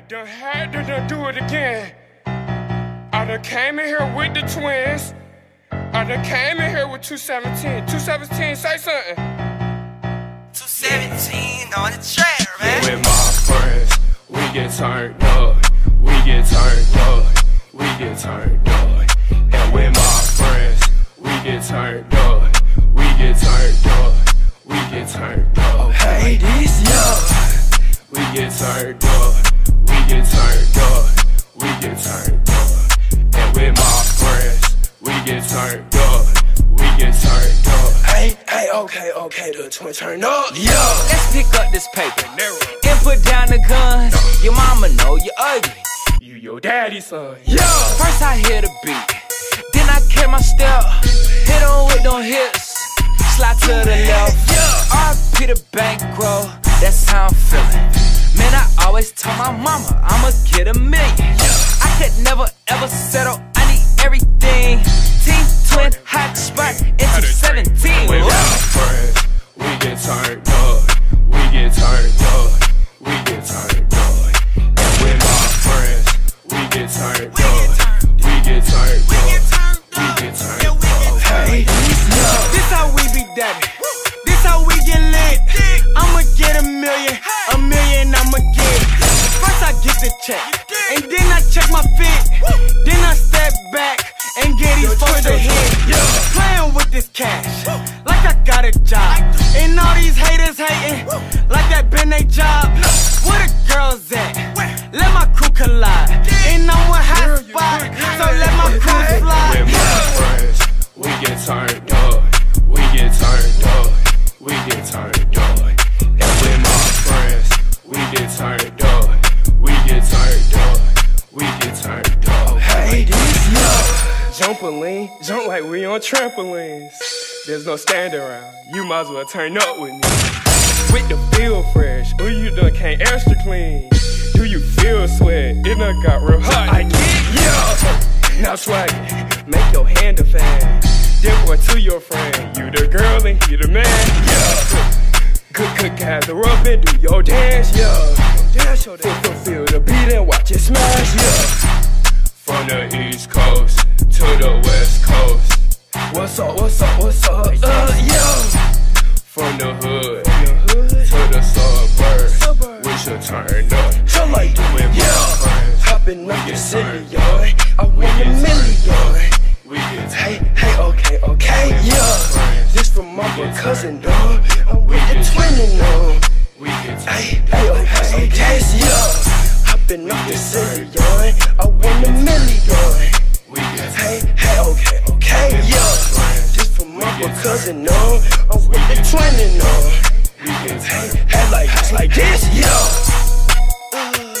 I done had to done do it again. I done came in here with the twins. I done came in here with 217. 217, say something. 217 on the track, man. With my friends, we get turned up. We get turned up. We get turned up. And with my friends, we get turned up. We get turned up. We get turned up. Hey, this young. We get turned up. We get turned up. We get turned up. And with my friends, we get turned up. We get turned up. Hey, hey, okay, okay, the twin turn up. Yo. Let's pick up this paper and put down the guns. Your mama know you ugly. You your daddy's son. Yo. First I hear the beat, then I carry my step. Hit on with no hips, slide to the left. Yeah. RP the bankroll, that's how I'm feeling. Always tell my mama I'ma get a million. I could never ever settle, I need everything. Team twin, hot check, and then I check my fit. Then I step back and get these folks to hit. Playing with this cash, like I got a job. And all these haters hating, like that been they job. Where the girls at? Let my crew collide. And I'm a hot spot, so let my crew fly. With my friends, we get turned up. We get turned up. We get turned up. Jumpaline, jump like we on trampolines. There's no stand around. You might as well turn up with me. With the feel fresh, or you done came extra clean. Do you feel sweat? It done got real hot. I get yeah. Now swag make your hand a fan. Then one to your friend. You the girl and he the man. Yeah. Good, good, gather up and do your dance. Yeah. Dance your dance. Feel the beat and watch it smash. Yeah. From the east coast What's up, what's up, what's up? Uh, yeah. From the hood to the suburbs. We should turn up. So like my yeah. Hopping up the city, yo. I want a million. We get Hey, hey, okay, okay, yeah. This from my cousin, dog. I'm with the get twinning, dog. Hey, hey, okay, okay, yeah. Hopping up the city, yo. Cousin, no. I'm with the get Hey, hey, like, like this, yeah.